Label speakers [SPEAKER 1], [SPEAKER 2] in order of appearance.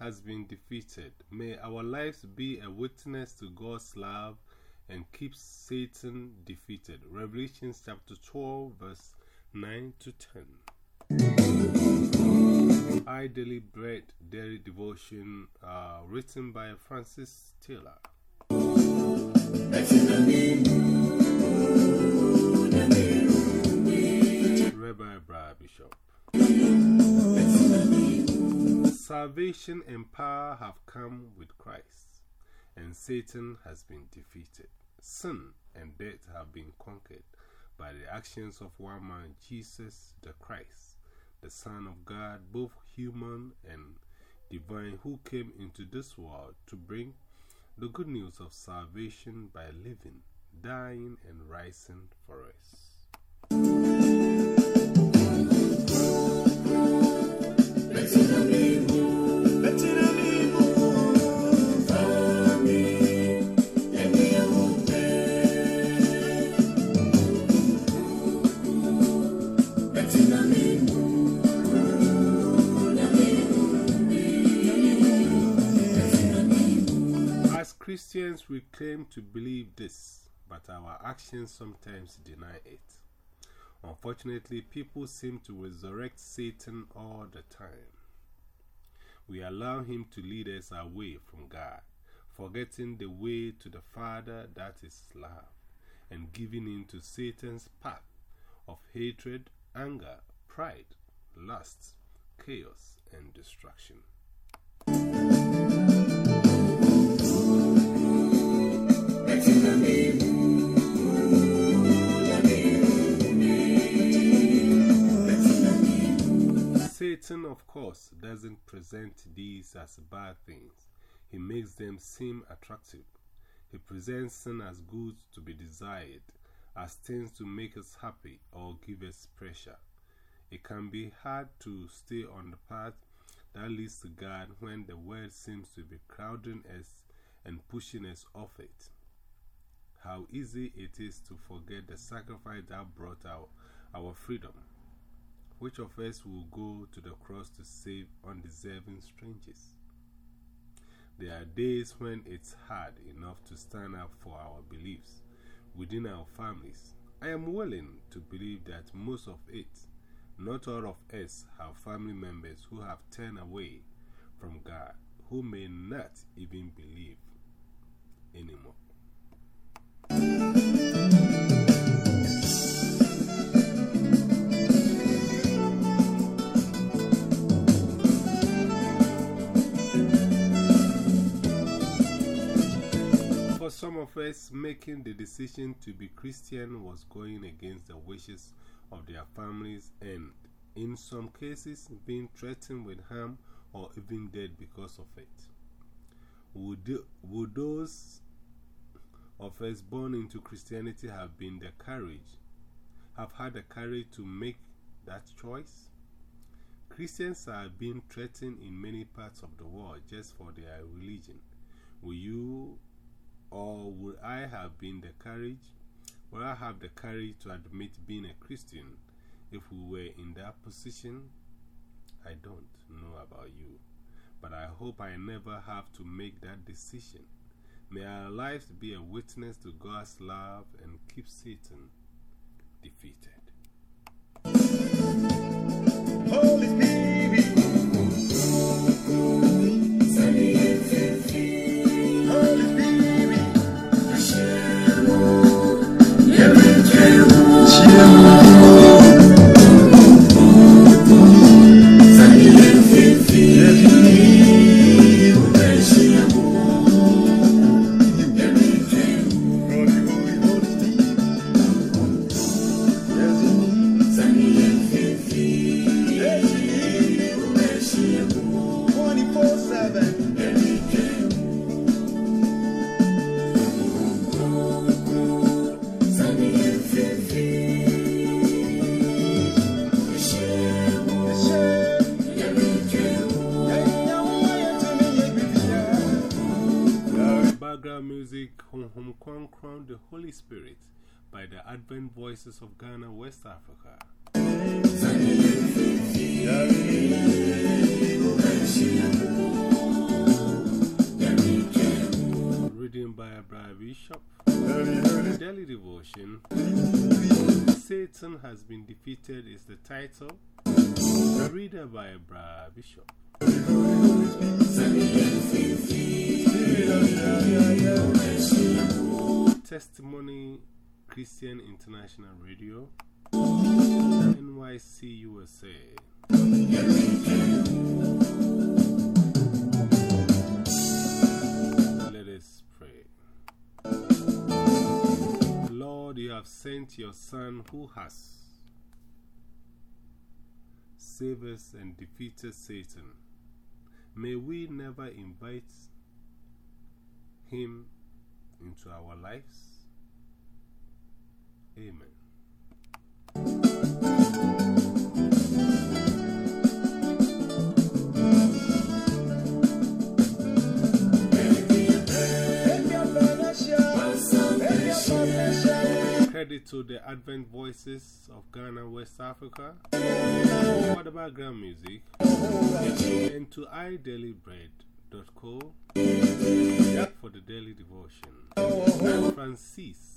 [SPEAKER 1] has been defeated. May our lives be a witness to God's love and keep Satan defeated. Revelation chapter 12, verse 9 to 10. I Daily Bread Daily Devotion, uh, written by Francis Taylor. Rabbi Brad Bishop. Salvation and power have come with Christ, and Satan has been defeated. Sin and death have been conquered by the actions of one man, Jesus the Christ, the Son of God, both human and divine, who came into this world to bring the good news of salvation by living, dying, and rising for us. Christians, we claim to believe this, but our actions sometimes deny it. Unfortunately, people seem to resurrect Satan all the time. We allow him to lead us away from God, forgetting the way to the Father that is love, and giving in to Satan's path of hatred, anger, pride, lust, chaos, and destruction. Course, doesn't present these as bad things. He makes them seem attractive. He presents sin as good to be desired, as things to make us happy or give us pressure. It can be hard to stay on the path that leads to God when the world seems to be crowding us and pushing us off it. How easy it is to forget the sacrifice that brought out our freedom. Which of us will go to the cross to save undeserving strangers? There are days when it's hard enough to stand up for our beliefs within our families. I am willing to believe that most of it, not all of us, have family members who have turned away from God, who may not even believe anymore. Some of us, making the decision to be Christian was going against the wishes of their families and, in some cases, being threatened with harm or even dead because of it. Would, would those of us born into Christianity have been the courage, have had the courage to make that choice? Christians are being threatened in many parts of the world just for their religion. Will you or would I have been the courage? Would I have the courage to admit being a Christian if we were in that position? I don't know about you, but I hope I never have to make that decision. May our lives be a witness to God's love and keep Satan defeated.
[SPEAKER 2] Holy Spirit
[SPEAKER 1] by the Advent Voices of Ghana, West Africa. Reading by Bishop. Daily Devotion. Satan has been defeated is the title. Reader by Abraham Bishop. Testimony Christian International Radio. NYC USA. Let us pray. Lord, you have sent your Son who has saved us and defeated Satan. May we never invite him into our lives. Amen. Credit to the Advent Voices of Ghana, West Africa, for the background music, and to idailybread.co for the daily devotion. Oh, oh, oh. Francis Taylor.